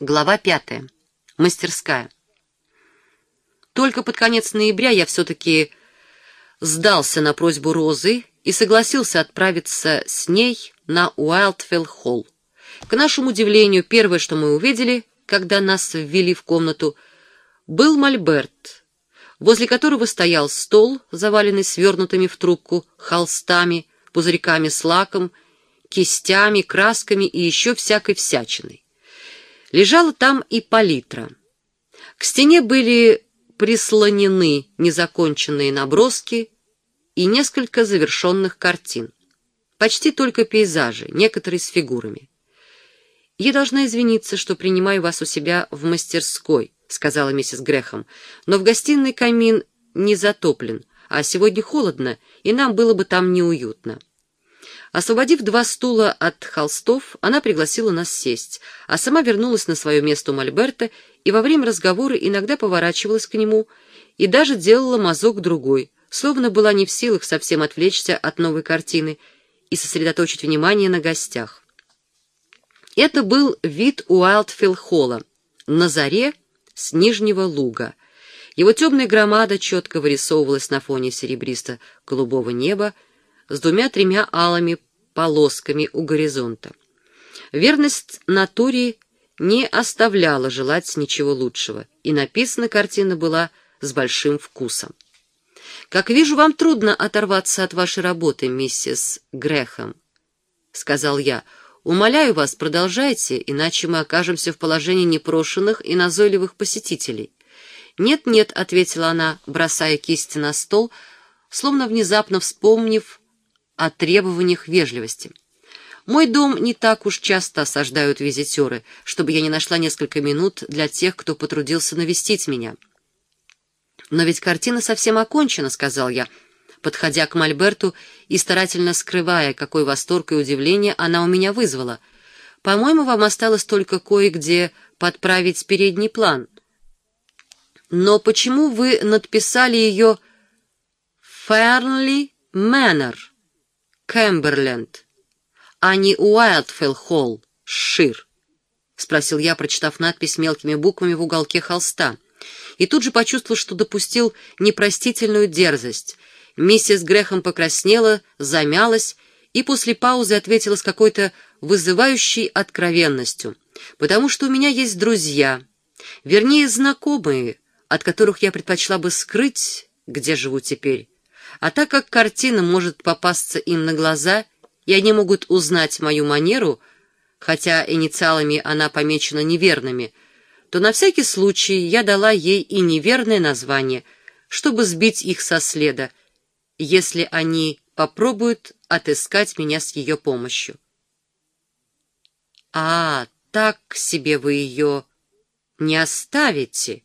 Глава пятая. Мастерская. Только под конец ноября я все-таки сдался на просьбу Розы и согласился отправиться с ней на Уайлдфелл-холл. К нашему удивлению, первое, что мы увидели, когда нас ввели в комнату, был мольберт, возле которого стоял стол, заваленный свернутыми в трубку холстами, пузырьками с лаком, кистями, красками и еще всякой всячиной. Лежала там и палитра. К стене были прислонены незаконченные наброски и несколько завершенных картин. Почти только пейзажи, некоторые с фигурами. «Я должна извиниться, что принимаю вас у себя в мастерской», — сказала миссис Грехом, «но в гостиной камин не затоплен, а сегодня холодно, и нам было бы там неуютно». Освободив два стула от холстов, она пригласила нас сесть, а сама вернулась на свое место у Мольберта и во время разговора иногда поворачивалась к нему и даже делала мазок другой, словно была не в силах совсем отвлечься от новой картины и сосредоточить внимание на гостях. Это был вид Уайлдфилл-холла на заре с нижнего луга. Его темная громада четко вырисовывалась на фоне серебристо-голубого неба, с двумя-тремя алыми полосками у горизонта. Верность натуре не оставляла желать ничего лучшего, и написана картина была с большим вкусом. «Как вижу, вам трудно оторваться от вашей работы, миссис Грэхэм», — сказал я. «Умоляю вас, продолжайте, иначе мы окажемся в положении непрошенных и назойливых посетителей». «Нет-нет», — ответила она, бросая кисти на стол, словно внезапно вспомнив о требованиях вежливости. Мой дом не так уж часто осаждают визитеры, чтобы я не нашла несколько минут для тех, кто потрудился навестить меня. «Но ведь картина совсем окончена», — сказал я, подходя к Мольберту и старательно скрывая, какой восторг и удивление она у меня вызвала. «По-моему, вам осталось только кое-где подправить передний план. Но почему вы надписали ее «Фернли Мэннер»?» Кэмберленд, а не Уайлдфелл-Холл, Шир?» — спросил я, прочитав надпись мелкими буквами в уголке холста. И тут же почувствовал, что допустил непростительную дерзость. Миссис Грехом покраснела, замялась и после паузы ответила с какой-то вызывающей откровенностью. «Потому что у меня есть друзья, вернее, знакомые, от которых я предпочла бы скрыть, где живу теперь». А так как картина может попасться им на глаза, и они могут узнать мою манеру, хотя инициалами она помечена неверными, то на всякий случай я дала ей и неверное название, чтобы сбить их со следа, если они попробуют отыскать меня с ее помощью. «А, так себе вы ее не оставите?»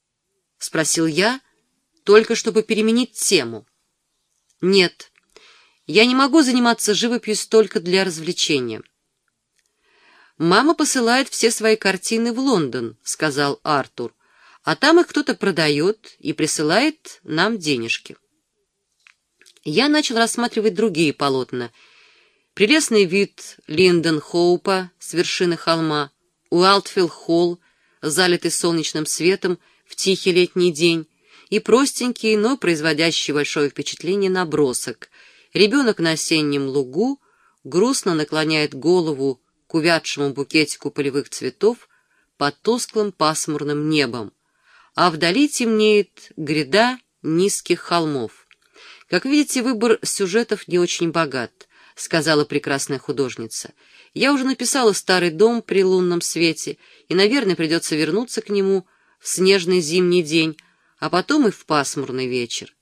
— спросил я, только чтобы переменить тему. Нет, я не могу заниматься живописью только для развлечения. «Мама посылает все свои картины в Лондон», — сказал Артур, «а там их кто-то продает и присылает нам денежки». Я начал рассматривать другие полотна. Прелестный вид Линден-Хоупа с вершины холма, Уайлдфилл-Холл, залитый солнечным светом в тихий летний день, и простенький, но производящий большое впечатление набросок. Ребенок на осеннем лугу грустно наклоняет голову к увядшему букетику полевых цветов под тусклым пасмурным небом, а вдали темнеет гряда низких холмов. Как видите, выбор сюжетов не очень богат, сказала прекрасная художница. Я уже написала старый дом при лунном свете, и, наверное, придется вернуться к нему в снежный зимний день, а потом и в пасмурный вечер.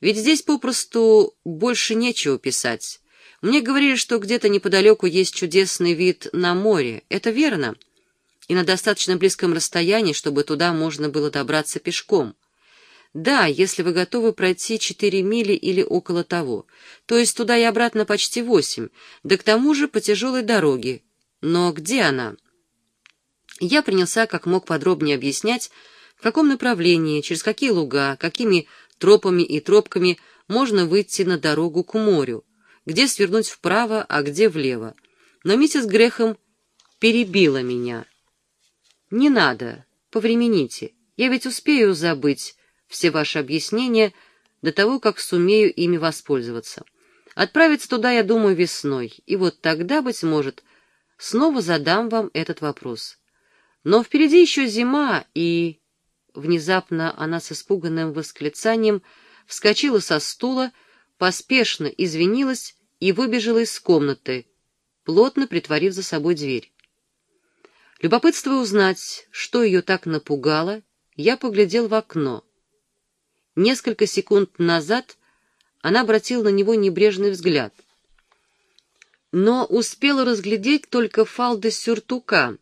Ведь здесь попросту больше нечего писать. Мне говорили, что где-то неподалеку есть чудесный вид на море. Это верно? И на достаточно близком расстоянии, чтобы туда можно было добраться пешком. Да, если вы готовы пройти четыре мили или около того. То есть туда и обратно почти восемь. Да к тому же по тяжелой дороге. Но где она? Я принялся как мог подробнее объяснять, в каком направлении, через какие луга, какими тропами и тропками можно выйти на дорогу к морю, где свернуть вправо, а где влево. Но миссис Грехом перебила меня. «Не надо, повремените. Я ведь успею забыть все ваши объяснения до того, как сумею ими воспользоваться. Отправиться туда, я думаю, весной, и вот тогда, быть может, снова задам вам этот вопрос. Но впереди еще зима, и...» Внезапно она с испуганным восклицанием вскочила со стула, поспешно извинилась и выбежала из комнаты, плотно притворив за собой дверь. Любопытствуя узнать, что ее так напугало, я поглядел в окно. Несколько секунд назад она обратила на него небрежный взгляд, но успела разглядеть только фалды сюртука,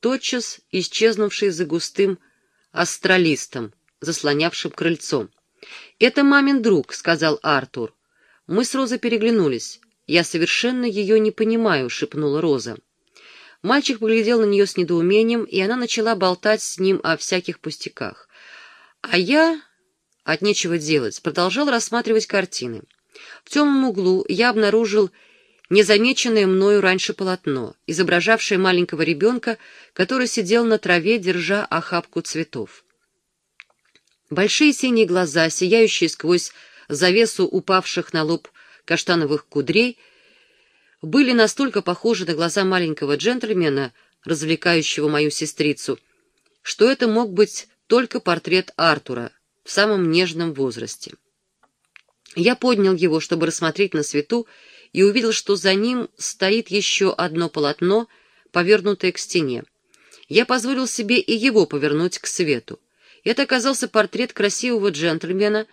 тотчас исчезнувшие за густым астралистом, заслонявшим крыльцо. «Это мамин друг», — сказал Артур. Мы с Розой переглянулись. «Я совершенно ее не понимаю», — шепнула Роза. Мальчик поглядел на нее с недоумением, и она начала болтать с ним о всяких пустяках. А я, от нечего делать, продолжал рассматривать картины. В темном углу я обнаружил незамеченное мною раньше полотно, изображавшее маленького ребенка, который сидел на траве, держа охапку цветов. Большие синие глаза, сияющие сквозь завесу упавших на лоб каштановых кудрей, были настолько похожи на глаза маленького джентльмена, развлекающего мою сестрицу, что это мог быть только портрет Артура в самом нежном возрасте. Я поднял его, чтобы рассмотреть на свету, и увидел, что за ним стоит еще одно полотно, повернутое к стене. Я позволил себе и его повернуть к свету. Это оказался портрет красивого джентльмена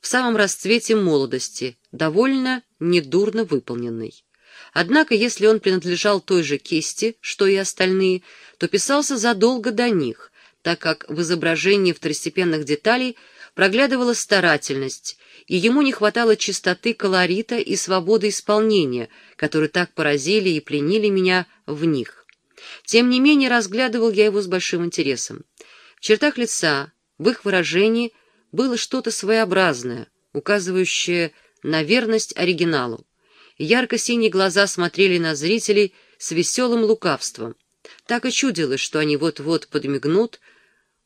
в самом расцвете молодости, довольно недурно выполненный. Однако, если он принадлежал той же кисти, что и остальные, то писался задолго до них, так как в изображении второстепенных деталей проглядывала старательность, и ему не хватало чистоты колорита и свободы исполнения, которые так поразили и пленили меня в них. Тем не менее, разглядывал я его с большим интересом. В чертах лица, в их выражении, было что-то своеобразное, указывающее на верность оригиналу. Ярко-синие глаза смотрели на зрителей с веселым лукавством. Так и чудилось, что они вот-вот подмигнут,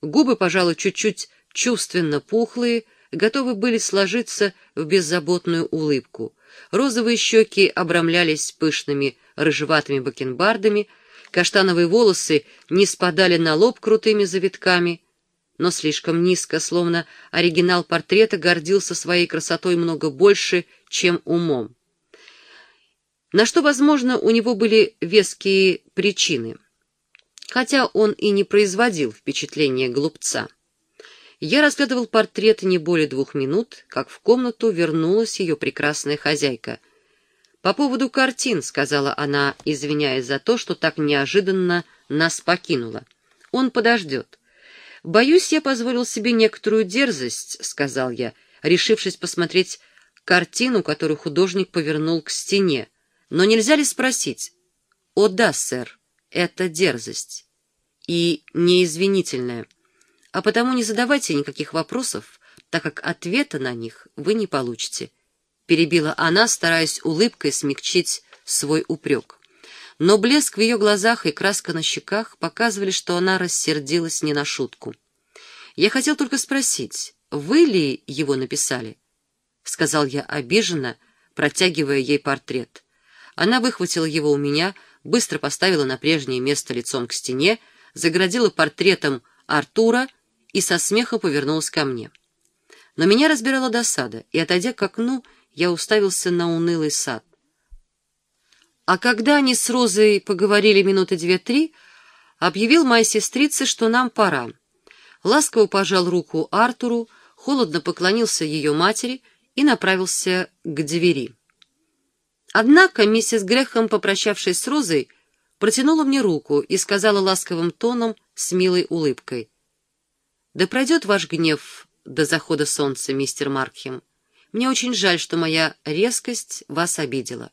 губы, пожалуй, чуть-чуть чувственно пухлые, готовы были сложиться в беззаботную улыбку. Розовые щеки обрамлялись пышными рыжеватыми бакенбардами, каштановые волосы не спадали на лоб крутыми завитками, но слишком низко, словно оригинал портрета гордился своей красотой много больше, чем умом на что, возможно, у него были веские причины, хотя он и не производил впечатления глупца. Я разглядывал портрет не более двух минут, как в комнату вернулась ее прекрасная хозяйка. «По поводу картин», — сказала она, извиняясь за то, что так неожиданно нас покинула. «Он подождет». «Боюсь, я позволил себе некоторую дерзость», — сказал я, решившись посмотреть картину, которую художник повернул к стене. Но нельзя ли спросить? О да, сэр, это дерзость. И неизвинительная. А потому не задавайте никаких вопросов, так как ответа на них вы не получите. Перебила она, стараясь улыбкой смягчить свой упрек. Но блеск в ее глазах и краска на щеках показывали, что она рассердилась не на шутку. «Я хотел только спросить, вы ли его написали?» — сказал я обиженно, протягивая ей портрет. Она выхватила его у меня, быстро поставила на прежнее место лицом к стене, заградила портретом Артура и со смехом повернулась ко мне. Но меня разбирала досада, и, отойдя к окну, я уставился на унылый сад. А когда они с Розой поговорили минуты две-три, объявил моей сестрице, что нам пора. Ласково пожал руку Артуру, холодно поклонился ее матери и направился к двери. Однако миссис Грехом, попрощавшись с Розой, протянула мне руку и сказала ласковым тоном с милой улыбкой. «Да пройдет ваш гнев до захода солнца, мистер Маркхем. Мне очень жаль, что моя резкость вас обидела.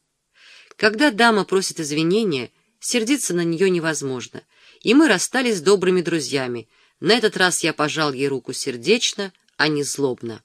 Когда дама просит извинения, сердиться на нее невозможно, и мы расстались добрыми друзьями. На этот раз я пожал ей руку сердечно, а не злобно.